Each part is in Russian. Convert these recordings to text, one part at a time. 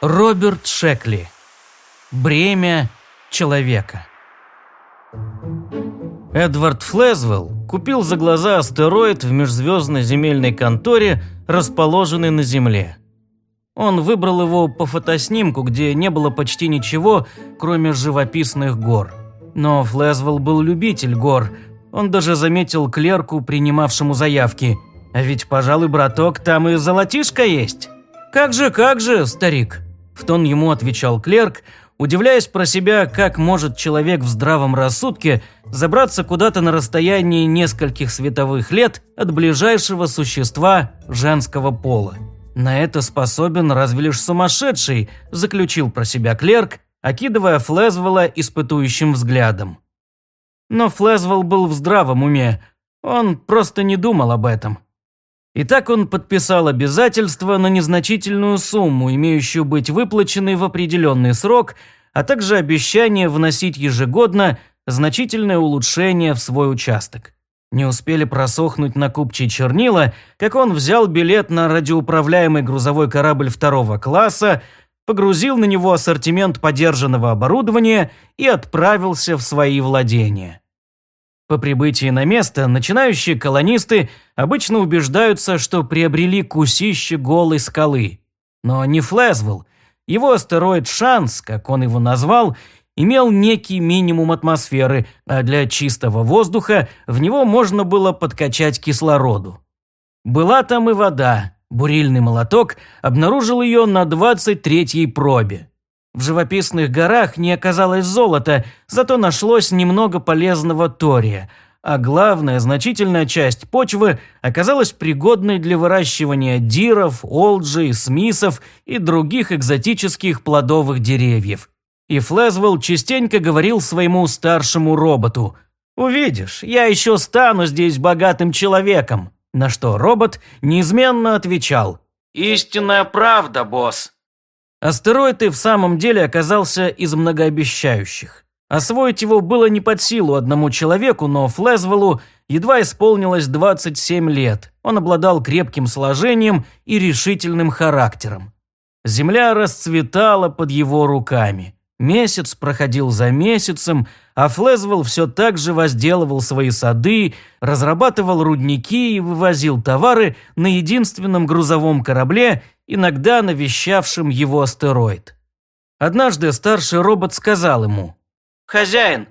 Роберт Шекли. Бремя человека. Эдвард Флезвелл купил за глаза астероид в межзвездной земельной конторе, расположенной на Земле. Он выбрал его по фотоснимку, где не было почти ничего, кроме живописных гор. Но Флезвелл был любитель гор. Он даже заметил клерку, принимавшему заявки. А ведь, пожалуй, браток, там и золотишко есть. «Как же, как же, старик!» В тон ему отвечал клерк, удивляясь про себя, как может человек в здравом рассудке забраться куда-то на расстоянии нескольких световых лет от ближайшего существа женского пола. На это способен разве лишь сумасшедший, заключил про себя клерк, окидывая Флезвелла испытующим взглядом. Но Флезвелл был в здравом уме, он просто не думал об этом. И так он подписал обязательство на незначительную сумму, имеющую быть выплаченной в определенный срок, а также обещание вносить ежегодно значительное улучшение в свой участок. Не успели просохнуть на купчей чернила, как он взял билет на радиоуправляемый грузовой корабль второго класса, погрузил на него ассортимент подержанного оборудования и отправился в свои владения. По прибытии на место начинающие колонисты обычно убеждаются, что приобрели кусище голой скалы. Но не Флезвелл. Его астероид Шанс, как он его назвал, имел некий минимум атмосферы, а для чистого воздуха в него можно было подкачать кислороду. Была там и вода. Бурильный молоток обнаружил ее на 23-й пробе. В живописных горах не оказалось золота, зато нашлось немного полезного тория, а главная значительная часть почвы оказалась пригодной для выращивания диров, олджей, смисов и других экзотических плодовых деревьев. И Флезвелл частенько говорил своему старшему роботу «Увидишь, я еще стану здесь богатым человеком», на что робот неизменно отвечал «Истинная правда, босс». Астероид и в самом деле оказался из многообещающих. Освоить его было не под силу одному человеку, но Флезвеллу едва исполнилось 27 лет. Он обладал крепким сложением и решительным характером. Земля расцветала под его руками. Месяц проходил за месяцем, а Флезвелл все так же возделывал свои сады, разрабатывал рудники и вывозил товары на единственном грузовом корабле, иногда навещавшем его астероид. Однажды старший робот сказал ему. «Хозяин,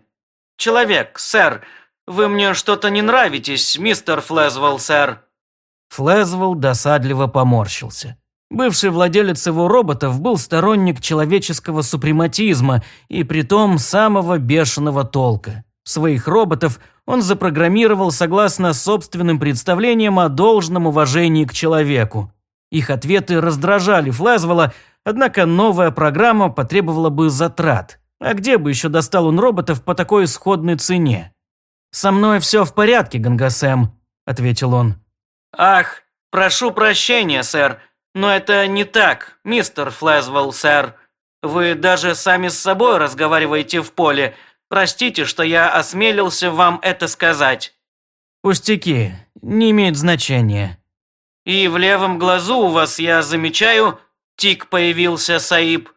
человек, сэр, вы мне что-то не нравитесь, мистер Флезвелл, сэр». Флезвелл досадливо поморщился. Бывший владелец его роботов был сторонник человеческого супрематизма и притом самого бешеного толка. Своих роботов он запрограммировал согласно собственным представлениям о должном уважении к человеку. Их ответы раздражали Флезвелла, однако новая программа потребовала бы затрат. А где бы еще достал он роботов по такой сходной цене? «Со мной все в порядке, Гангасем», – ответил он. «Ах, прошу прощения, сэр», «Но это не так, мистер Флезвелл, сэр. Вы даже сами с собой разговариваете в поле. Простите, что я осмелился вам это сказать». «Пустяки, не имеет значения». «И в левом глазу у вас, я замечаю, тик появился, Саиб.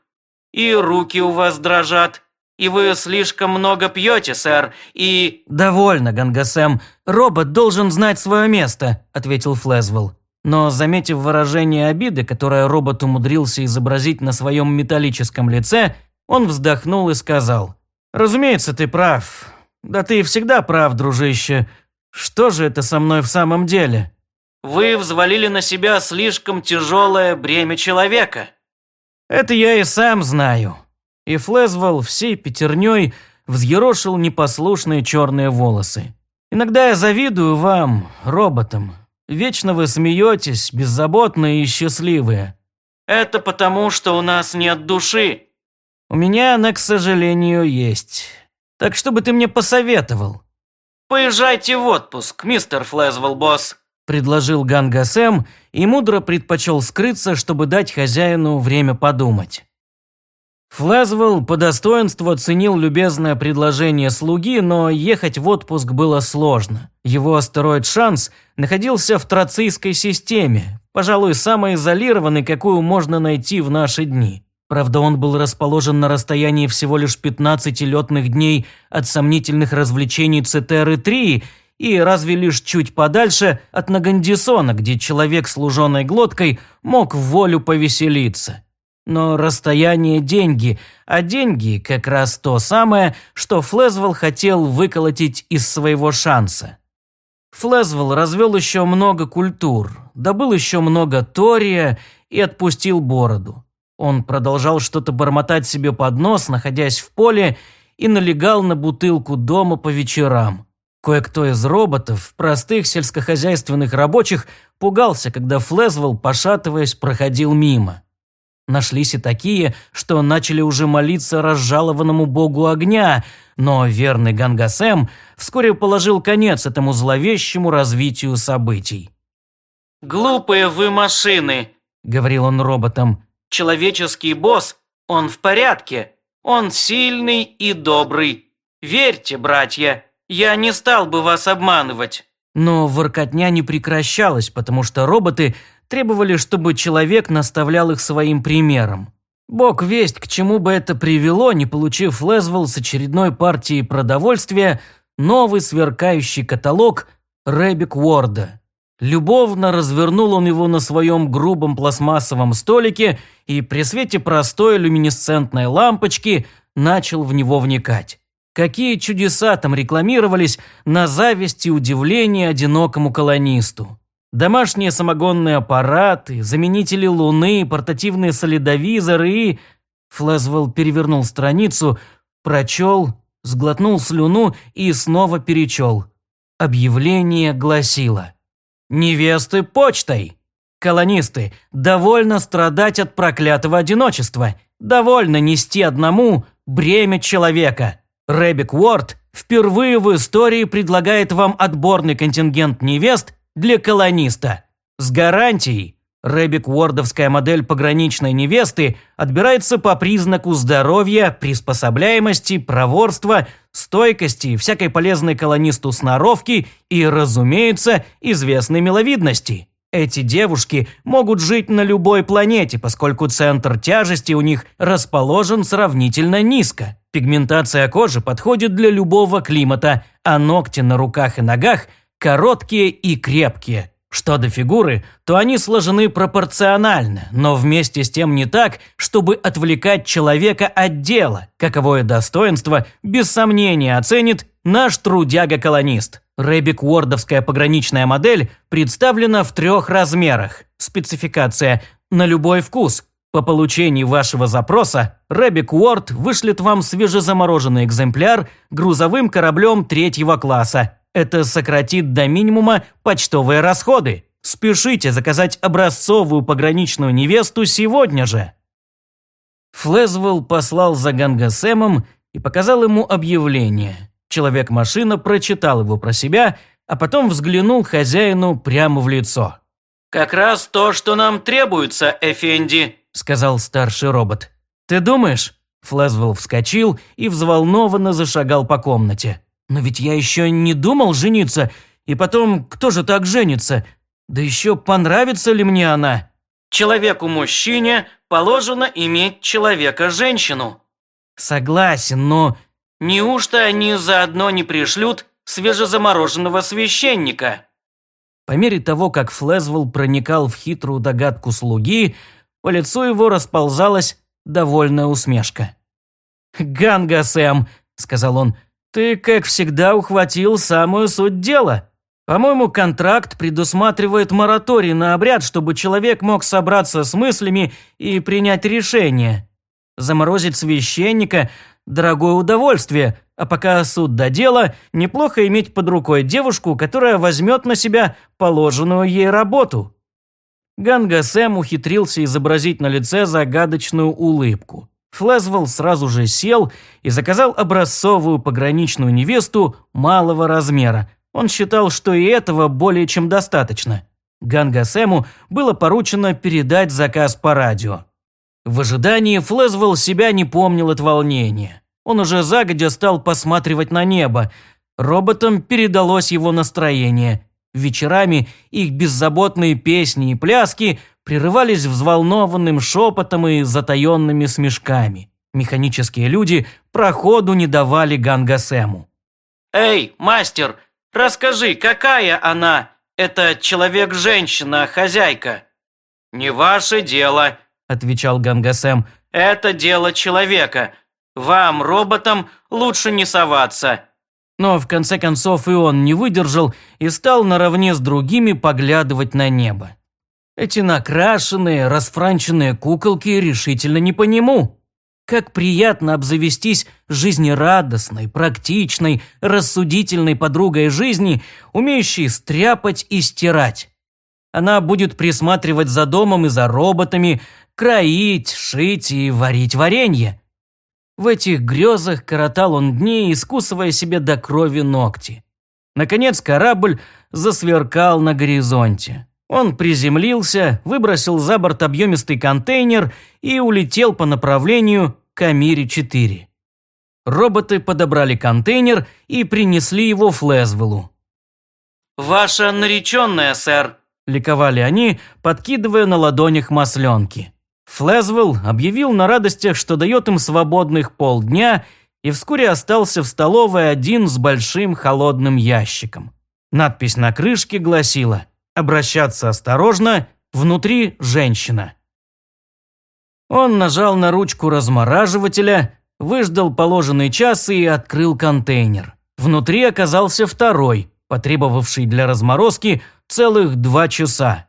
И руки у вас дрожат. И вы слишком много пьете, сэр, и...» «Довольно, Гангасем. Робот должен знать свое место», – ответил Флезвелл. Но, заметив выражение обиды, которое робот умудрился изобразить на своем металлическом лице, он вздохнул и сказал. «Разумеется, ты прав. Да ты всегда прав, дружище. Что же это со мной в самом деле?» «Вы взвалили на себя слишком тяжелое бремя человека». «Это я и сам знаю». И Флезвелл всей пятерней взъерошил непослушные черные волосы. «Иногда я завидую вам, роботам, Вечно вы смеетесь, беззаботные и счастливые. Это потому, что у нас нет души. У меня она, к сожалению, есть. Так что бы ты мне посоветовал? Поезжайте в отпуск, мистер Флезвелл, босс. Предложил Ганга Сэм и мудро предпочел скрыться, чтобы дать хозяину время подумать. Флезвелл по достоинству оценил любезное предложение слуги, но ехать в отпуск было сложно. Его астероид «Шанс» находился в Троцийской системе, пожалуй, самой изолированной, какую можно найти в наши дни. Правда, он был расположен на расстоянии всего лишь 15 летных дней от сомнительных развлечений Цетеры-3 и разве лишь чуть подальше от Нагандисона, где человек с луженой глоткой мог в волю повеселиться. Но расстояние – деньги, а деньги – как раз то самое, что Флезвелл хотел выколотить из своего шанса. Флезвелл развел еще много культур, добыл еще много тория и отпустил бороду. Он продолжал что-то бормотать себе под нос, находясь в поле, и налегал на бутылку дома по вечерам. Кое-кто из роботов, простых сельскохозяйственных рабочих, пугался, когда Флезвелл, пошатываясь, проходил мимо. Нашлись и такие, что начали уже молиться разжалованному богу огня, но верный Гангасем вскоре положил конец этому зловещему развитию событий. «Глупые вы машины», — говорил он роботам. «Человеческий босс, он в порядке, он сильный и добрый. Верьте, братья, я не стал бы вас обманывать». Но воркотня не прекращалась, потому что роботы требовали, чтобы человек наставлял их своим примером. Бог весть, к чему бы это привело, не получив Лезвелл с очередной партией продовольствия новый сверкающий каталог Рэбик Уорда. Любовно развернул он его на своем грубом пластмассовом столике и при свете простой люминесцентной лампочки начал в него вникать. Какие чудеса там рекламировались на зависть и удивление одинокому колонисту. Домашние самогонные аппараты, заменители луны, портативные солидовизоры и... Флэзвелл перевернул страницу, прочел, сглотнул слюну и снова перечел. Объявление гласило. «Невесты почтой! Колонисты, довольно страдать от проклятого одиночества, довольно нести одному бремя человека. Рэбик Уорд впервые в истории предлагает вам отборный контингент невест для колониста. С гарантией. Рэбик Уордовская модель пограничной невесты отбирается по признаку здоровья, приспособляемости, проворства, стойкости, всякой полезной колонисту сноровки и, разумеется, известной миловидности. Эти девушки могут жить на любой планете, поскольку центр тяжести у них расположен сравнительно низко. Пигментация кожи подходит для любого климата, а ногти на руках и ногах – короткие и крепкие. Что до фигуры, то они сложены пропорционально, но вместе с тем не так, чтобы отвлекать человека от дела, каковое достоинство, без сомнения, оценит наш трудяга-колонист. Рэбик Уордовская пограничная модель представлена в трех размерах. Спецификация «на любой вкус». По получении вашего запроса Рэбик Уорд вышлет вам свежезамороженный экземпляр грузовым кораблем третьего класса это сократит до минимума почтовые расходы. Спешите заказать образцовую пограничную невесту сегодня же. Флезвелл послал за Гангасемом и показал ему объявление. Человек-машина прочитал его про себя, а потом взглянул хозяину прямо в лицо. «Как раз то, что нам требуется, Эфенди», – сказал старший робот. «Ты думаешь?» Флезвелл вскочил и взволнованно зашагал по комнате. Но ведь я еще не думал жениться, и потом, кто же так женится? Да еще понравится ли мне она? Человеку-мужчине положено иметь человека-женщину. Согласен, но... Неужто они заодно не пришлют свежезамороженного священника? По мере того, как Флезвелл проникал в хитрую догадку слуги, по лицу его расползалась довольная усмешка. «Ганга, Сэм», — сказал он, ты, как всегда, ухватил самую суть дела. По-моему, контракт предусматривает мораторий на обряд, чтобы человек мог собраться с мыслями и принять решение. Заморозить священника – дорогое удовольствие, а пока суд до дела, неплохо иметь под рукой девушку, которая возьмет на себя положенную ей работу. Ганга Сэм ухитрился изобразить на лице загадочную улыбку. Флезвелл сразу же сел и заказал образцовую пограничную невесту малого размера. Он считал, что и этого более чем достаточно. Ганга Сэму было поручено передать заказ по радио. В ожидании Флезвелл себя не помнил от волнения. Он уже загодя стал посматривать на небо. Роботам передалось его настроение. Вечерами их беззаботные песни и пляски прерывались взволнованным шепотом и затаенными смешками. Механические люди проходу не давали Гангасему. «Эй, мастер, расскажи, какая она? Это человек-женщина, хозяйка?» «Не ваше дело», – отвечал Гангасем. «Это дело человека. Вам, роботам, лучше не соваться». Но в конце концов и он не выдержал и стал наравне с другими поглядывать на небо. Эти накрашенные, расфранченные куколки решительно не по нему. Как приятно обзавестись жизнерадостной, практичной, рассудительной подругой жизни, умеющей стряпать и стирать. Она будет присматривать за домом и за роботами, кроить, шить и варить варенье. В этих грезах коротал он дни, искусывая себе до крови ногти. Наконец корабль засверкал на горизонте. Он приземлился, выбросил за борт объемистый контейнер и улетел по направлению к Амире-4. Роботы подобрали контейнер и принесли его Флезвеллу. «Ваша нареченная, сэр», – ликовали они, подкидывая на ладонях масленки. Флезвелл объявил на радостях, что дает им свободных полдня, и вскоре остался в столовой один с большим холодным ящиком. Надпись на крышке гласила «Обращаться осторожно, внутри женщина». Он нажал на ручку размораживателя, выждал положенный час и открыл контейнер. Внутри оказался второй, потребовавший для разморозки целых два часа.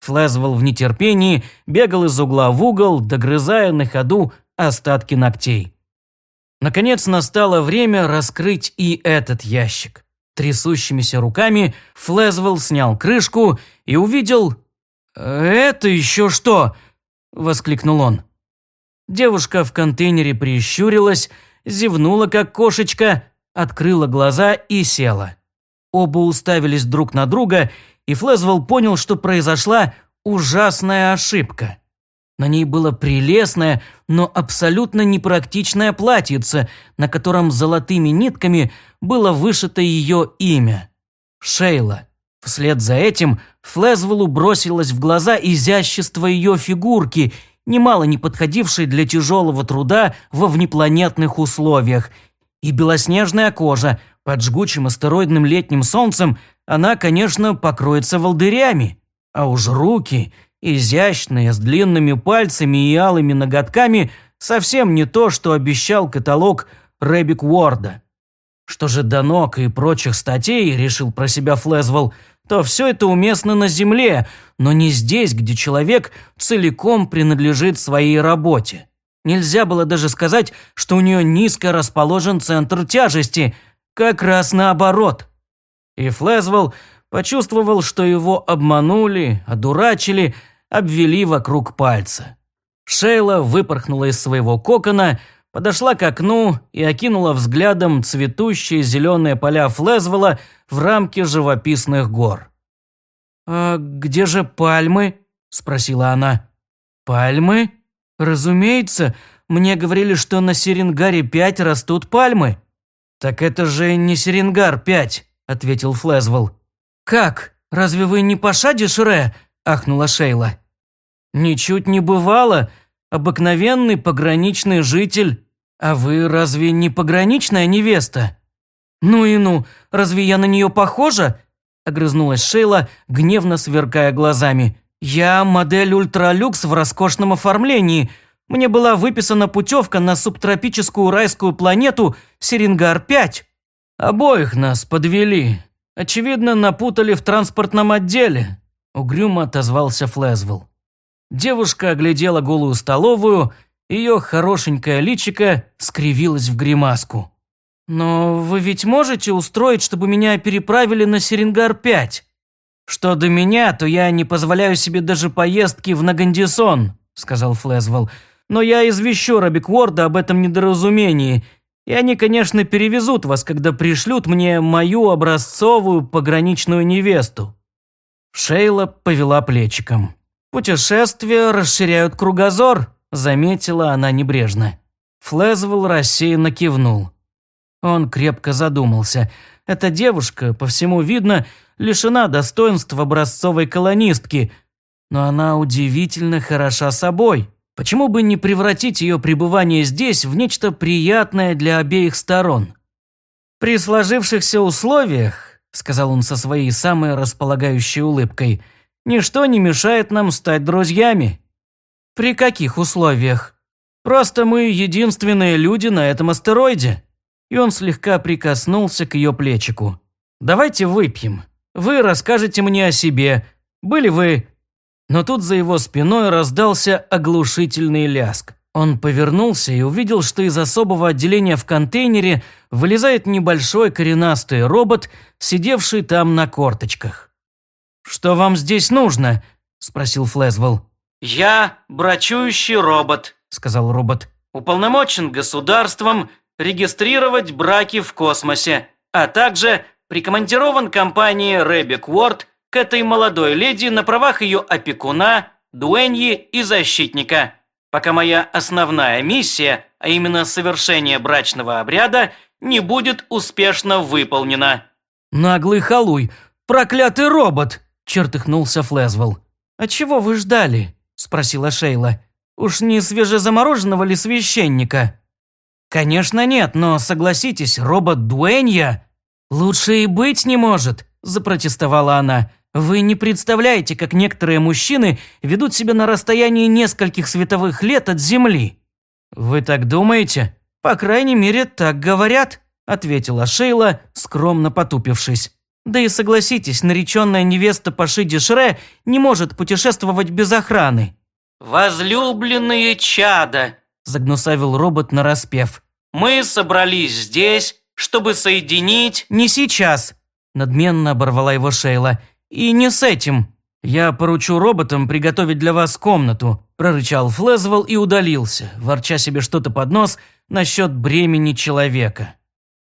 Флезвелл в нетерпении бегал из угла в угол, догрызая на ходу остатки ногтей. Наконец настало время раскрыть и этот ящик. Трясущимися руками Флезвелл снял крышку и увидел... «Это еще что?» – воскликнул он. Девушка в контейнере прищурилась, зевнула как кошечка, открыла глаза и села. Оба уставились друг на друга, и Флезвелл понял, что произошла ужасная ошибка. На ней было прелестное, но абсолютно непрактичное платьице, на котором золотыми нитками было вышито ее имя – Шейла. Вслед за этим Флезвеллу бросилось в глаза изящество ее фигурки, немало не подходившей для тяжелого труда во внепланетных условиях, и белоснежная кожа, под жгучим астероидным летним солнцем, она, конечно, покроется волдырями. А уж руки, изящные, с длинными пальцами и алыми ноготками, совсем не то, что обещал каталог Рэбик Уорда. Что же до ног и прочих статей, решил про себя Флезвелл, то все это уместно на Земле, но не здесь, где человек целиком принадлежит своей работе. Нельзя было даже сказать, что у нее низко расположен центр тяжести, как раз наоборот. И Флезвелл почувствовал, что его обманули, одурачили, обвели вокруг пальца. Шейла выпорхнула из своего кокона, подошла к окну и окинула взглядом цветущие зеленые поля Флезвелла в рамке живописных гор. «А где же пальмы?» – спросила она. «Пальмы? Разумеется, мне говорили, что на Серенгаре-5 растут пальмы». «Так это же не Серенгар-5», – ответил Флезвелл. «Как? Разве вы не Паша Шре?» – ахнула Шейла. «Ничуть не бывало. Обыкновенный пограничный житель. А вы разве не пограничная невеста?» «Ну и ну, разве я на нее похожа?» – огрызнулась Шейла, гневно сверкая глазами. «Я модель ультралюкс в роскошном оформлении. Мне была выписана путевка на субтропическую райскую планету Серенгар-5. Обоих нас подвели. Очевидно, напутали в транспортном отделе», – угрюмо отозвался Флезвелл. Девушка оглядела голую столовую, ее хорошенькое личико скривилось в гримаску. «Но вы ведь можете устроить, чтобы меня переправили на Серенгар-5? Что до меня, то я не позволяю себе даже поездки в Нагандисон», – сказал Флезвелл. «Но я извещу Робикворда об этом недоразумении, и они, конечно, перевезут вас, когда пришлют мне мою образцовую пограничную невесту». Шейла повела плечиком. «Путешествия расширяют кругозор», – заметила она небрежно. Флезвелл рассеянно кивнул. Он крепко задумался. Эта девушка, по всему видно, лишена достоинств образцовой колонистки. но она удивительно хороша собой. Почему бы не превратить ее пребывание здесь в нечто приятное для обеих сторон? При сложившихся условиях, сказал он со своей самой располагающей улыбкой, ничто не мешает нам стать друзьями. При каких условиях? Просто мы единственные люди на этом астероиде. И он слегка прикоснулся к ее плечику. Давайте выпьем. Вы расскажете мне о себе. Были вы но тут за его спиной раздался оглушительный ляск. Он повернулся и увидел, что из особого отделения в контейнере вылезает небольшой коренастый робот, сидевший там на корточках. «Что вам здесь нужно?» – спросил Флезвелл. «Я брачующий робот», – сказал робот. «Уполномочен государством регистрировать браки в космосе, а также прикомандирован компанией Рэббик Уорд к этой молодой леди на правах ее опекуна, дуэньи и защитника, пока моя основная миссия, а именно совершение брачного обряда, не будет успешно выполнена». «Наглый халуй! Проклятый робот!» – чертыхнулся Флезвелл. «А чего вы ждали?» – спросила Шейла. «Уж не свежезамороженного ли священника?» «Конечно нет, но согласитесь, робот Дуэнья лучше и быть не может», – запротестовала она. Вы не представляете, как некоторые мужчины ведут себя на расстоянии нескольких световых лет от Земли. Вы так думаете? По крайней мере, так говорят, ответила Шейла, скромно потупившись. Да и согласитесь, нареченная невеста Паши Дешре не может путешествовать без охраны. «Возлюбленные чада», – загнусавил робот нараспев. «Мы собрались здесь, чтобы соединить...» «Не сейчас», – надменно оборвала его Шейла. «И не с этим. Я поручу роботам приготовить для вас комнату», – прорычал Флезвелл и удалился, ворча себе что-то под нос насчет бремени человека.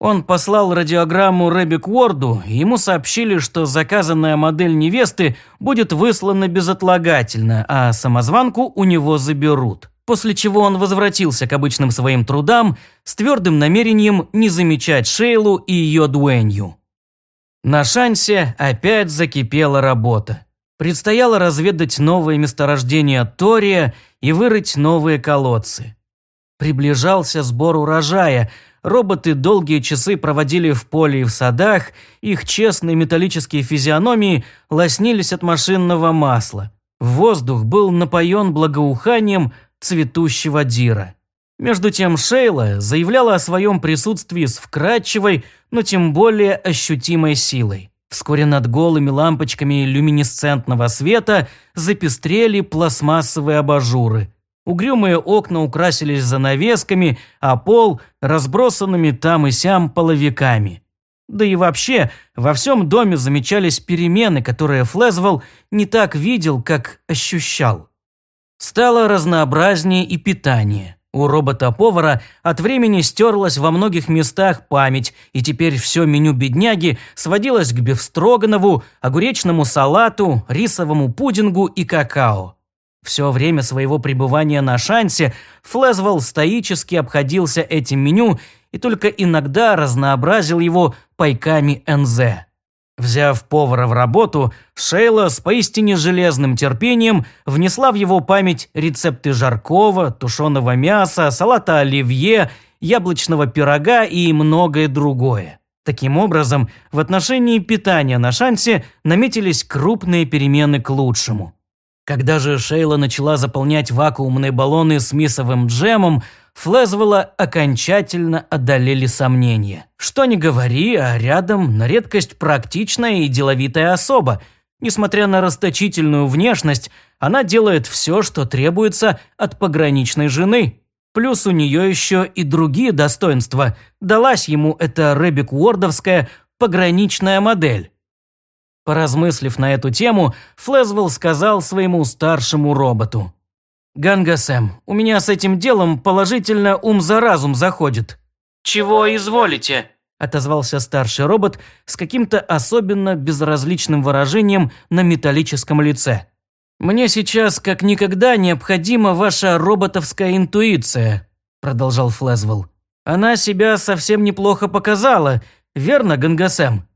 Он послал радиограмму Рэбби Уорду, ему сообщили, что заказанная модель невесты будет выслана безотлагательно, а самозванку у него заберут. После чего он возвратился к обычным своим трудам с твердым намерением не замечать Шейлу и ее дуэнью. На шансе опять закипела работа. Предстояло разведать новые месторождения Тория и вырыть новые колодцы. Приближался сбор урожая. Роботы долгие часы проводили в поле и в садах, их честные металлические физиономии лоснились от машинного масла. Воздух был напоен благоуханием цветущего дира. Между тем Шейла заявляла о своем присутствии с вкрадчивой, но тем более ощутимой силой. Вскоре над голыми лампочками люминесцентного света запестрели пластмассовые абажуры. Угрюмые окна украсились занавесками, а пол – разбросанными там и сям половиками. Да и вообще, во всем доме замечались перемены, которые Флезвелл не так видел, как ощущал. Стало разнообразнее и питание. У робота-повара от времени стерлась во многих местах память, и теперь все меню бедняги сводилось к бифстроганову, огуречному салату, рисовому пудингу и какао. Все время своего пребывания на шансе Флезвелл стоически обходился этим меню и только иногда разнообразил его пайками НЗ. Взяв повара в работу, Шейла с поистине железным терпением внесла в его память рецепты жаркого, тушеного мяса, салата оливье, яблочного пирога и многое другое. Таким образом, в отношении питания на шансе наметились крупные перемены к лучшему. Когда же Шейла начала заполнять вакуумные баллоны с мисовым джемом, Флезвелла окончательно одолели сомнения. Что ни говори, а рядом на редкость практичная и деловитая особа. Несмотря на расточительную внешность, она делает все, что требуется от пограничной жены. Плюс у нее еще и другие достоинства. Далась ему эта Рэббик Уордовская пограничная модель. Поразмыслив на эту тему, Флезвелл сказал своему старшему роботу. «Ганга Сэм, у меня с этим делом положительно ум за разум заходит». «Чего изволите?» – отозвался старший робот с каким-то особенно безразличным выражением на металлическом лице. «Мне сейчас как никогда необходима ваша роботовская интуиция», – продолжал Флезвелл. «Она себя совсем неплохо показала, верно, Гангасэм?»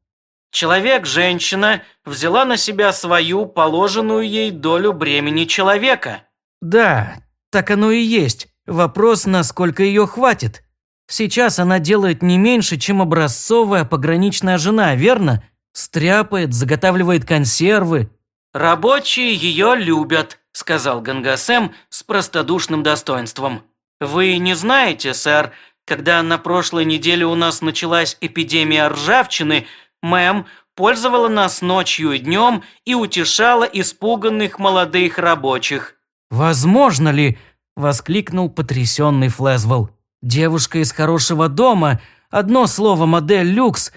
Человек-женщина взяла на себя свою положенную ей долю бремени человека. Да, так оно и есть. Вопрос, насколько ее хватит. Сейчас она делает не меньше, чем образцовая пограничная жена, верно? Стряпает, заготавливает консервы. «Рабочие ее любят», – сказал Гангасем с простодушным достоинством. «Вы не знаете, сэр, когда на прошлой неделе у нас началась эпидемия ржавчины, мэм пользовала нас ночью и днем и утешала испуганных молодых рабочих». «Возможно ли?» – воскликнул потрясенный Флезвелл. «Девушка из хорошего дома, одно слово модель люкс».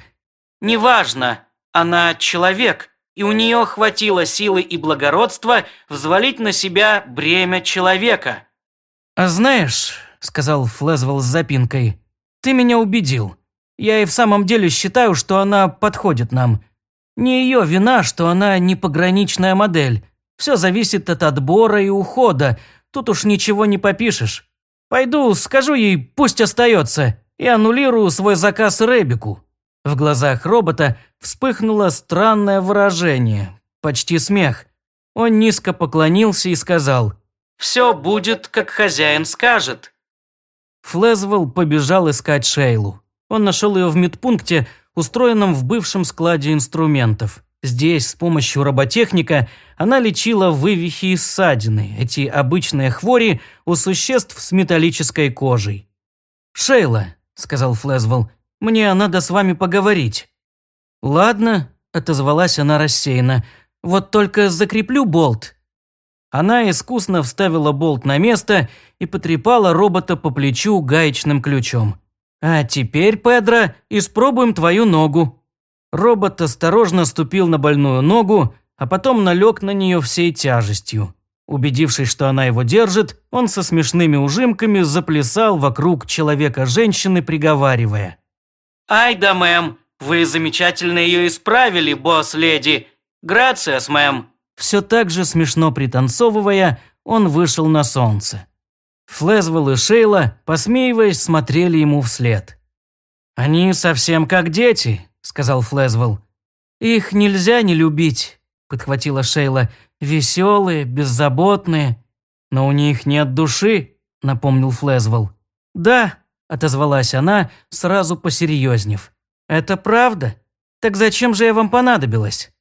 «Неважно, она человек, и у нее хватило силы и благородства взвалить на себя бремя человека». «А знаешь», – сказал Флезвелл с запинкой, – «ты меня убедил. Я и в самом деле считаю, что она подходит нам. Не ее вина, что она не пограничная модель. Все зависит от отбора и ухода. Тут уж ничего не попишешь. Пойду, скажу ей, пусть остается, и аннулирую свой заказ Ребику». В глазах робота вспыхнуло странное выражение, почти смех. Он низко поклонился и сказал «Все будет, как хозяин скажет». Флезвелл побежал искать Шейлу. Он нашел ее в медпункте, устроенном в бывшем складе инструментов. Здесь с помощью роботехника она лечила вывихи и ссадины, эти обычные хвори у существ с металлической кожей. «Шейла», – сказал Флезвелл, – «мне надо с вами поговорить». «Ладно», – отозвалась она рассеянно, – «вот только закреплю болт». Она искусно вставила болт на место и потрепала робота по плечу гаечным ключом. «А теперь, Педро, испробуем твою ногу». Робот осторожно ступил на больную ногу, а потом налег на нее всей тяжестью. Убедившись, что она его держит, он со смешными ужимками заплясал вокруг человека-женщины, приговаривая. «Ай да, мэм, вы замечательно ее исправили, босс-леди. Грациас, мэм». Все так же смешно пританцовывая, он вышел на солнце. Флезвелл и Шейла, посмеиваясь, смотрели ему вслед. «Они совсем как дети», – сказал Флезвелл. «Их нельзя не любить», – подхватила Шейла. «Веселые, беззаботные. Но у них нет души», – напомнил Флезвелл. «Да», – отозвалась она, сразу посерьезнев. «Это правда? Так зачем же я вам понадобилась?»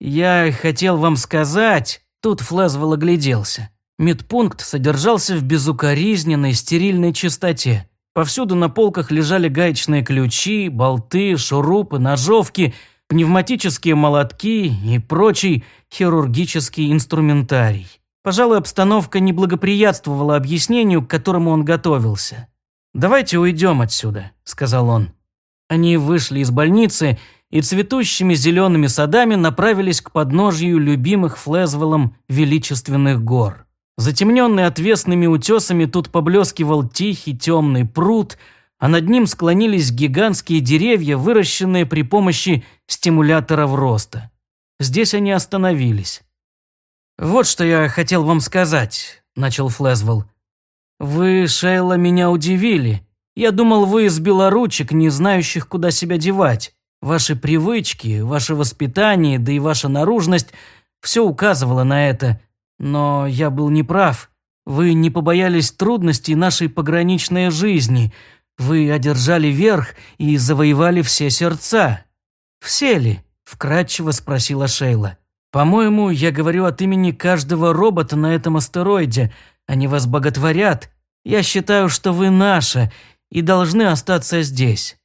«Я хотел вам сказать...» Тут Флезвелл огляделся. Медпункт содержался в безукоризненной стерильной чистоте. Повсюду на полках лежали гаечные ключи, болты, шурупы, ножовки, пневматические молотки и прочий хирургический инструментарий. Пожалуй, обстановка не благоприятствовала объяснению, к которому он готовился. «Давайте уйдем отсюда», – сказал он. Они вышли из больницы и цветущими зелеными садами направились к подножью любимых Флезвеллом величественных гор. Затемненный отвесными утесами тут поблескивал тихий темный пруд, а над ним склонились гигантские деревья, выращенные при помощи стимуляторов роста. Здесь они остановились. «Вот что я хотел вам сказать», – начал Флезвелл. «Вы, Шейла, меня удивили. Я думал, вы из белоручек, не знающих, куда себя девать. Ваши привычки, ваше воспитание, да и ваша наружность – все указывало на это. Но я был неправ. Вы не побоялись трудностей нашей пограничной жизни. Вы одержали верх и завоевали все сердца. Все ли? Вкратчиво спросила Шейла. По-моему, я говорю от имени каждого робота на этом астероиде. Они вас боготворят. Я считаю, что вы наша и должны остаться здесь.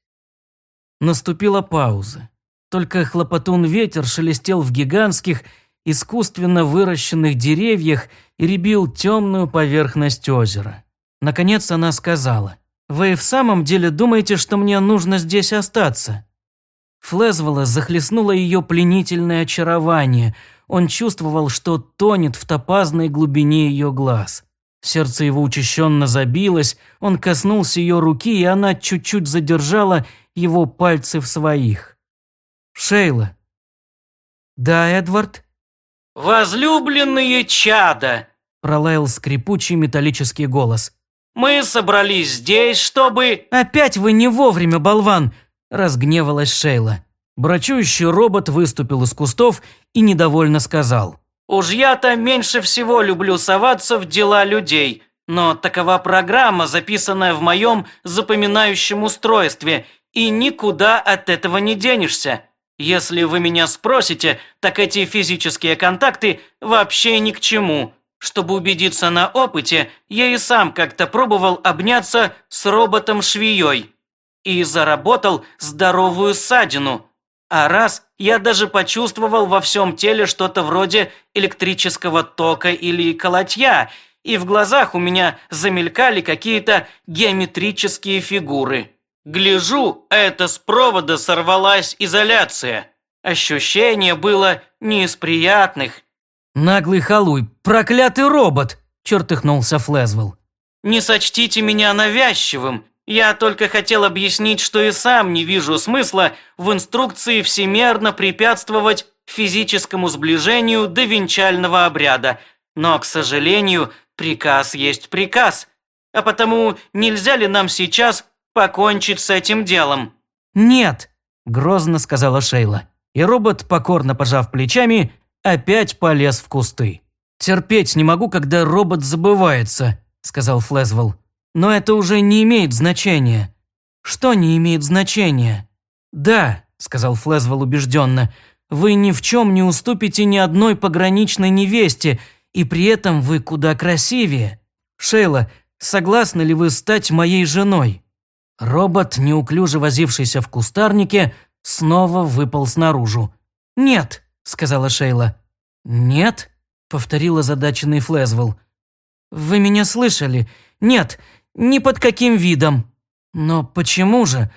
Наступила пауза. Только хлопотун ветер шелестел в гигантских искусственно выращенных деревьях и рябил темную поверхность озера. Наконец она сказала, «Вы в самом деле думаете, что мне нужно здесь остаться?» Флезвелла захлестнуло ее пленительное очарование. Он чувствовал, что тонет в топазной глубине ее глаз. Сердце его учащенно забилось, он коснулся ее руки, и она чуть-чуть задержала его пальцы в своих. «Шейла». «Да, Эдвард?» «Возлюбленные чада!» – пролаял скрипучий металлический голос. «Мы собрались здесь, чтобы...» «Опять вы не вовремя, болван!» – разгневалась Шейла. Брачующий робот выступил из кустов и недовольно сказал. «Уж я-то меньше всего люблю соваться в дела людей, но такова программа, записанная в моем запоминающем устройстве, и никуда от этого не денешься. Если вы меня спросите, так эти физические контакты вообще ни к чему. Чтобы убедиться на опыте, я и сам как-то пробовал обняться с роботом-швеей. И заработал здоровую ссадину. А раз я даже почувствовал во всем теле что-то вроде электрического тока или колотья, и в глазах у меня замелькали какие-то геометрические фигуры. Гляжу, это с провода сорвалась изоляция. Ощущение было не из приятных. «Наглый халуй, проклятый робот!» – чертыхнулся Флезвелл. «Не сочтите меня навязчивым. Я только хотел объяснить, что и сам не вижу смысла в инструкции всемерно препятствовать физическому сближению до венчального обряда. Но, к сожалению, приказ есть приказ. А потому нельзя ли нам сейчас покончить с этим делом». «Нет», – грозно сказала Шейла. И робот, покорно пожав плечами, опять полез в кусты. «Терпеть не могу, когда робот забывается», – сказал Флезвелл. «Но это уже не имеет значения». «Что не имеет значения?» «Да», – сказал Флезвелл убежденно, – «вы ни в чем не уступите ни одной пограничной невесте, и при этом вы куда красивее. Шейла, согласны ли вы стать моей женой?» Робот, неуклюже возившийся в кустарнике, снова выпал снаружи. «Нет», – сказала Шейла. «Нет?» – повторил озадаченный Флезвелл. «Вы меня слышали? Нет, ни под каким видом». «Но почему же?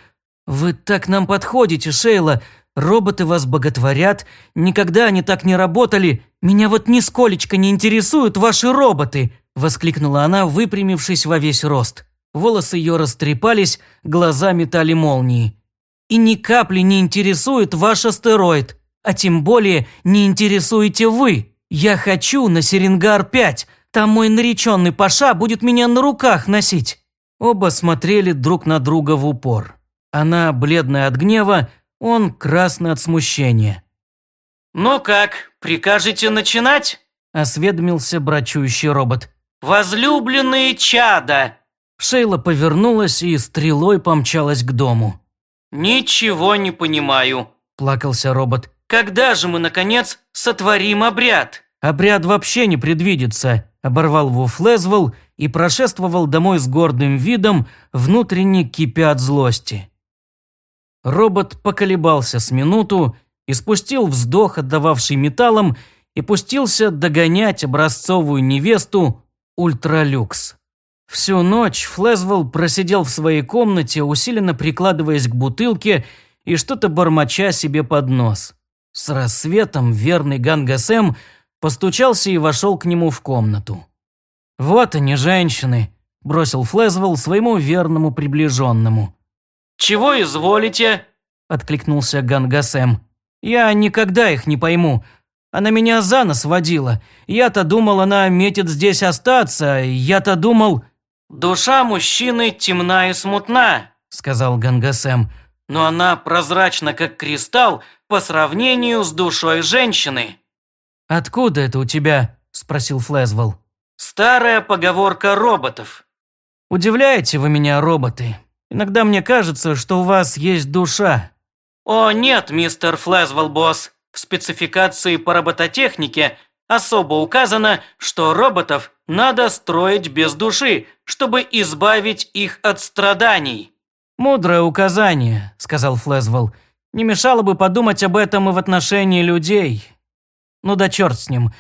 Вы так нам подходите, Шейла. Роботы вас боготворят. Никогда они так не работали. Меня вот нисколечко не интересуют ваши роботы!» – воскликнула она, выпрямившись во весь рост. Волосы ее растрепались, глаза метали молнии. «И ни капли не интересует ваш астероид, а тем более не интересуете вы. Я хочу на Серенгар-5, там мой нареченный Паша будет меня на руках носить». Оба смотрели друг на друга в упор. Она бледная от гнева, он красный от смущения. «Ну как, прикажете начинать?» – осведомился брачующий робот. «Возлюбленные чада!» Шейла повернулась и стрелой помчалась к дому. «Ничего не понимаю», – плакался робот. «Когда же мы, наконец, сотворим обряд?» «Обряд вообще не предвидится», – оборвал его Флезвелл и прошествовал домой с гордым видом, внутренне кипя от злости. Робот поколебался с минуту, испустил вздох, отдававший металлом, и пустился догонять образцовую невесту Ультралюкс. Всю ночь Флезвелл просидел в своей комнате, усиленно прикладываясь к бутылке и что-то бормоча себе под нос. С рассветом верный Гангасем постучался и вошел к нему в комнату. «Вот они, женщины», – бросил Флезвелл своему верному приближенному. «Чего изволите?» – откликнулся Гангасем. «Я никогда их не пойму. Она меня за нос водила. Я-то думал, она метит здесь остаться. Я-то думал...» «Душа мужчины темна и смутна», – сказал Гангасем, «но она прозрачна, как кристалл, по сравнению с душой женщины». «Откуда это у тебя?» – спросил Флезвелл. «Старая поговорка роботов». «Удивляете вы меня, роботы. Иногда мне кажется, что у вас есть душа». «О нет, мистер Флезвелл, босс. В спецификации по робототехнике особо указано, что роботов надо строить без души, чтобы избавить их от страданий». «Мудрое указание», – сказал Флезвелл. «Не мешало бы подумать об этом и в отношении людей. Ну да черт с ним.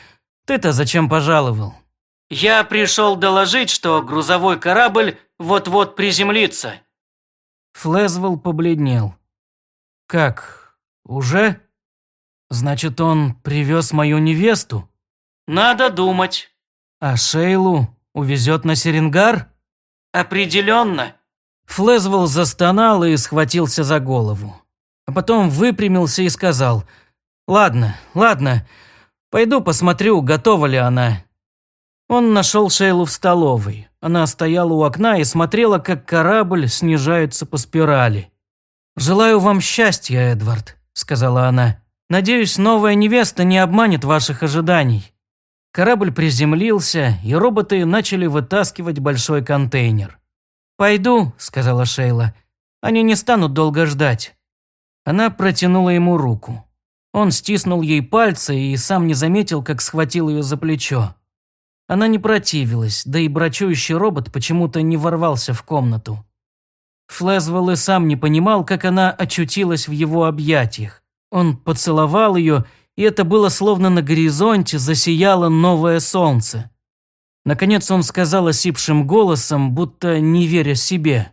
Ты-то зачем пожаловал?» «Я пришел доложить, что грузовой корабль вот-вот приземлится». Флезвелл побледнел. «Как? Уже? Значит, он привез мою невесту?» «Надо думать». А Шейлу увезет на Серенгар? Определенно. Флезвелл застонал и схватился за голову. А потом выпрямился и сказал, «Ладно, ладно, пойду посмотрю, готова ли она». Он нашел Шейлу в столовой. Она стояла у окна и смотрела, как корабль снижается по спирали. «Желаю вам счастья, Эдвард», – сказала она. «Надеюсь, новая невеста не обманет ваших ожиданий». Корабль приземлился, и роботы начали вытаскивать большой контейнер. «Пойду», – сказала Шейла. «Они не станут долго ждать». Она протянула ему руку. Он стиснул ей пальцы и сам не заметил, как схватил ее за плечо. Она не противилась, да и брачующий робот почему-то не ворвался в комнату. Флезвелл и сам не понимал, как она очутилась в его объятиях. Он поцеловал ее, и это было словно на горизонте засияло новое солнце. Наконец он сказал осипшим голосом, будто не веря себе.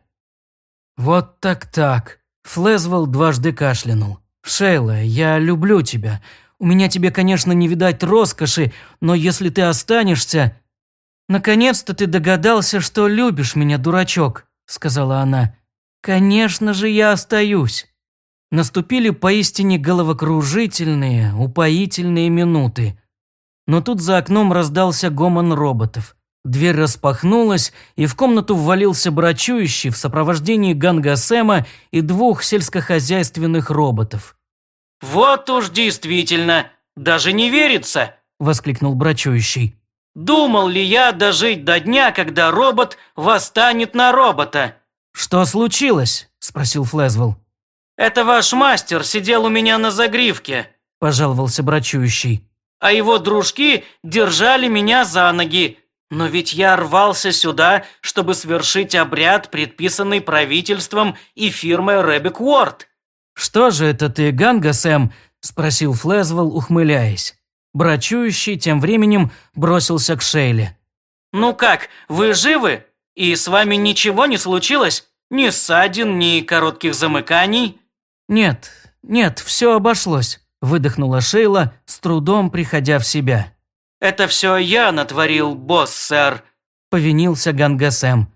«Вот так-так». Флезвелл дважды кашлянул. «Шейла, я люблю тебя. У меня тебе, конечно, не видать роскоши, но если ты останешься...» «Наконец-то ты догадался, что любишь меня, дурачок», — сказала она. «Конечно же я остаюсь». Наступили поистине головокружительные, упоительные минуты. Но тут за окном раздался гомон роботов. Дверь распахнулась, и в комнату ввалился брачующий в сопровождении Ганга Сэма и двух сельскохозяйственных роботов. «Вот уж действительно, даже не верится!» – воскликнул брачующий. «Думал ли я дожить до дня, когда робот восстанет на робота?» «Что случилось?» – спросил Флезвелл. «Это ваш мастер сидел у меня на загривке», – пожаловался брачующий. «А его дружки держали меня за ноги. Но ведь я рвался сюда, чтобы свершить обряд, предписанный правительством и фирмой Рэббик Уорд. «Что же это ты, Ганга Сэм?» – спросил Флезвелл, ухмыляясь. Брачующий тем временем бросился к Шейле. «Ну как, вы живы? И с вами ничего не случилось? Ни ссадин, ни коротких замыканий?» «Нет, нет, все обошлось», – выдохнула Шейла, с трудом приходя в себя. «Это все я натворил, босс, сэр», – повинился Ганга Сэм.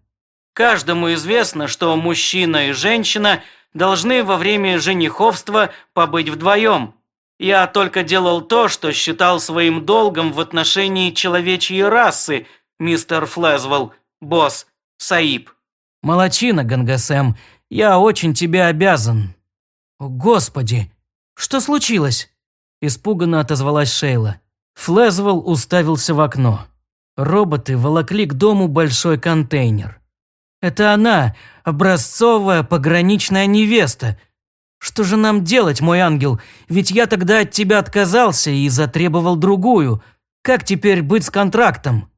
«Каждому известно, что мужчина и женщина – должны во время жениховства побыть вдвоем. Я только делал то, что считал своим долгом в отношении человечьей расы, мистер Флезвелл, босс, Саиб». «Молодчина, Гангасем, я очень тебе обязан». «О, Господи, что случилось?» Испуганно отозвалась Шейла. Флезвелл уставился в окно. Роботы волокли к дому большой контейнер. Это она, образцовая пограничная невеста. Что же нам делать, мой ангел? Ведь я тогда от тебя отказался и затребовал другую. Как теперь быть с контрактом?»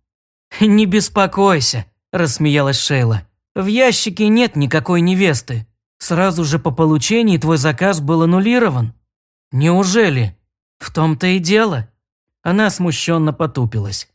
«Не беспокойся», – рассмеялась Шейла. «В ящике нет никакой невесты. Сразу же по получении твой заказ был аннулирован». «Неужели?» «В том-то и дело». Она смущенно потупилась.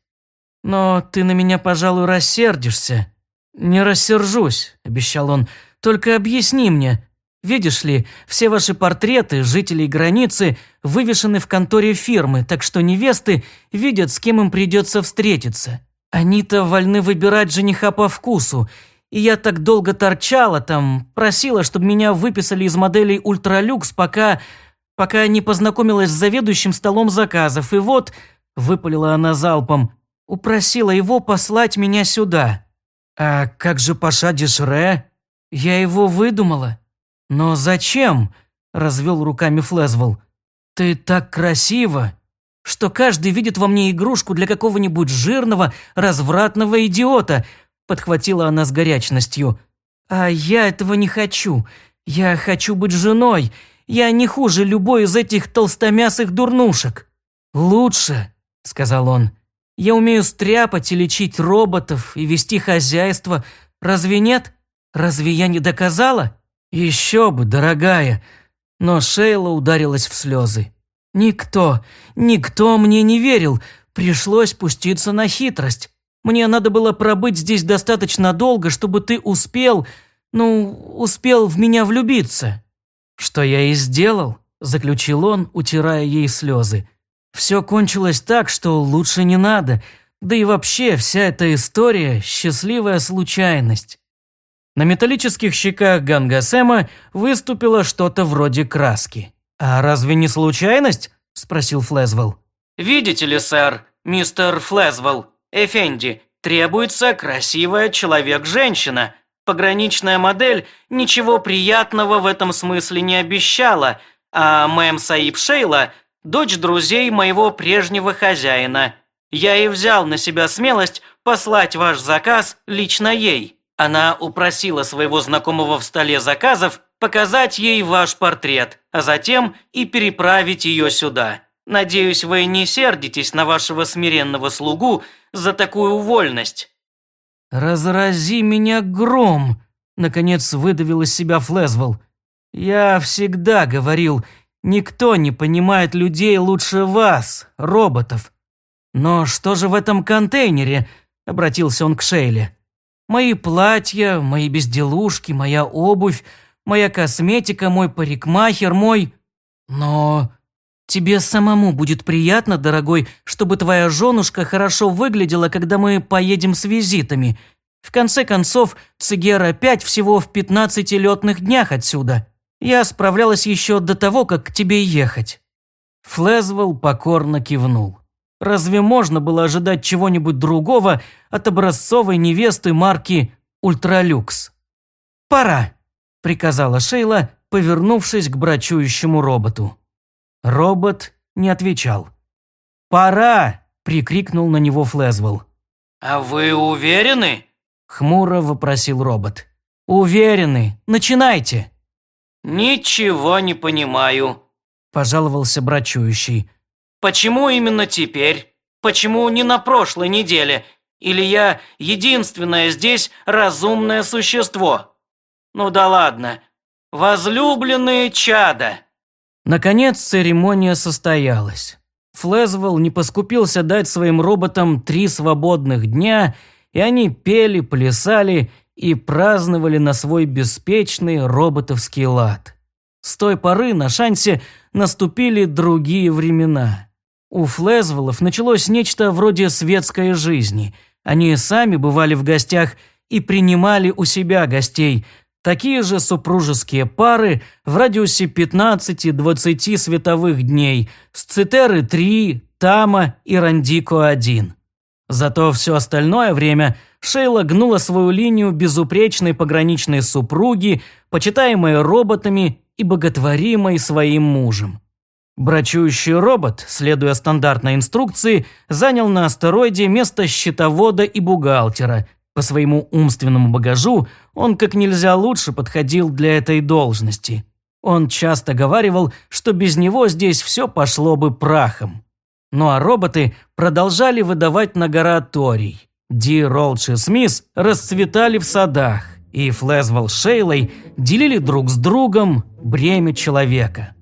«Но ты на меня, пожалуй, рассердишься. «Не рассержусь», – обещал он, – «только объясни мне. Видишь ли, все ваши портреты жителей границы вывешены в конторе фирмы, так что невесты видят, с кем им придется встретиться. Они-то вольны выбирать жениха по вкусу, и я так долго торчала там, просила, чтобы меня выписали из моделей ультралюкс, пока... пока не познакомилась с заведующим столом заказов, и вот...» – выпалила она залпом – упросила его послать меня сюда. «А как же Паша Дешре? Я его выдумала». «Но зачем?» – развел руками Флезвелл. «Ты так красива, что каждый видит во мне игрушку для какого-нибудь жирного, развратного идиота», – подхватила она с горячностью. «А я этого не хочу. Я хочу быть женой. Я не хуже любой из этих толстомясых дурнушек». «Лучше», – сказал он. Я умею стряпать и лечить роботов и вести хозяйство. Разве нет? Разве я не доказала? Еще бы, дорогая. Но Шейла ударилась в слезы. Никто, никто мне не верил. Пришлось пуститься на хитрость. Мне надо было пробыть здесь достаточно долго, чтобы ты успел, ну, успел в меня влюбиться. Что я и сделал, заключил он, утирая ей слезы. Все кончилось так, что лучше не надо, да и вообще вся эта история – счастливая случайность. На металлических щеках Ганга Сэма выступило что-то вроде краски. «А разве не случайность?» – спросил Флезвелл. «Видите ли, сэр, мистер Флезвелл, Эфенди, требуется красивая человек-женщина. Пограничная модель ничего приятного в этом смысле не обещала, а мэм Саиб Шейла – дочь друзей моего прежнего хозяина. Я и взял на себя смелость послать ваш заказ лично ей. Она упросила своего знакомого в столе заказов показать ей ваш портрет, а затем и переправить ее сюда. Надеюсь, вы не сердитесь на вашего смиренного слугу за такую вольность». «Разрази меня гром!» – наконец выдавил из себя Флезвелл. «Я всегда говорил, никто не понимает людей лучше вас, роботов. Но что же в этом контейнере?» – обратился он к Шейле. «Мои платья, мои безделушки, моя обувь, моя косметика, мой парикмахер, мой... Но тебе самому будет приятно, дорогой, чтобы твоя женушка хорошо выглядела, когда мы поедем с визитами. В конце концов, Цигера опять всего в 15 летных днях отсюда. Я справлялась еще до того, как к тебе ехать». Флезвелл покорно кивнул. Разве можно было ожидать чего-нибудь другого от образцовой невесты марки «Ультралюкс»? «Пора», – приказала Шейла, повернувшись к брачующему роботу. Робот не отвечал. «Пора!» – прикрикнул на него Флезвелл. «А вы уверены?» – хмуро вопросил робот. «Уверены. Начинайте!» «Ничего не понимаю», – пожаловался брачующий. «Почему именно теперь? Почему не на прошлой неделе? Или я единственное здесь разумное существо? Ну да ладно. Возлюбленные чада!» Наконец церемония состоялась. Флезвелл не поскупился дать своим роботам три свободных дня, и они пели, плясали и праздновали на свой беспечный роботовский лад. С той поры на шансе наступили другие времена. У Флезвеллов началось нечто вроде светской жизни. Они сами бывали в гостях и принимали у себя гостей. Такие же супружеские пары в радиусе 15-20 световых дней с Цитеры 3, Тама и Рандико 1. Зато все остальное время – Шейла гнула свою линию безупречной пограничной супруги, почитаемой роботами и боготворимой своим мужем. Брачующий робот, следуя стандартной инструкции, занял на астероиде место счетовода и бухгалтера. По своему умственному багажу он как нельзя лучше подходил для этой должности. Он часто говаривал, что без него здесь все пошло бы прахом. Ну а роботы продолжали выдавать на гора Торий. Ди Ролдж и Смис расцветали в садах, и Флезвелл с Шейлой делили друг с другом бремя человека.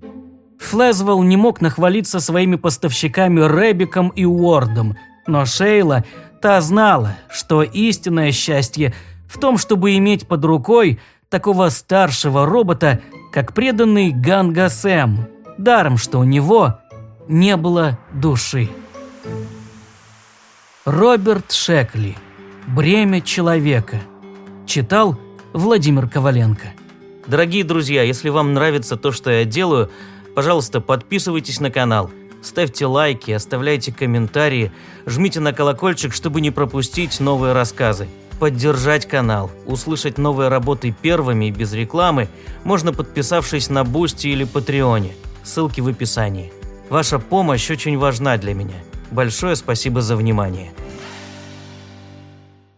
Флезвелл не мог нахвалиться своими поставщиками Рэбиком и Уордом, но Шейла та знала, что истинное счастье в том, чтобы иметь под рукой такого старшего робота, как преданный Ганга Сэм, даром, что у него не было души. Роберт Шекли. Бремя человека. Читал Владимир Коваленко. Дорогие друзья, если вам нравится то, что я делаю, пожалуйста, подписывайтесь на канал, ставьте лайки, оставляйте комментарии, жмите на колокольчик, чтобы не пропустить новые рассказы. Поддержать канал, услышать новые работы первыми и без рекламы можно подписавшись на Boosty или Patreon е. Ссылки в описании. Ваша помощь очень важна для меня. Большое спасибо за внимание.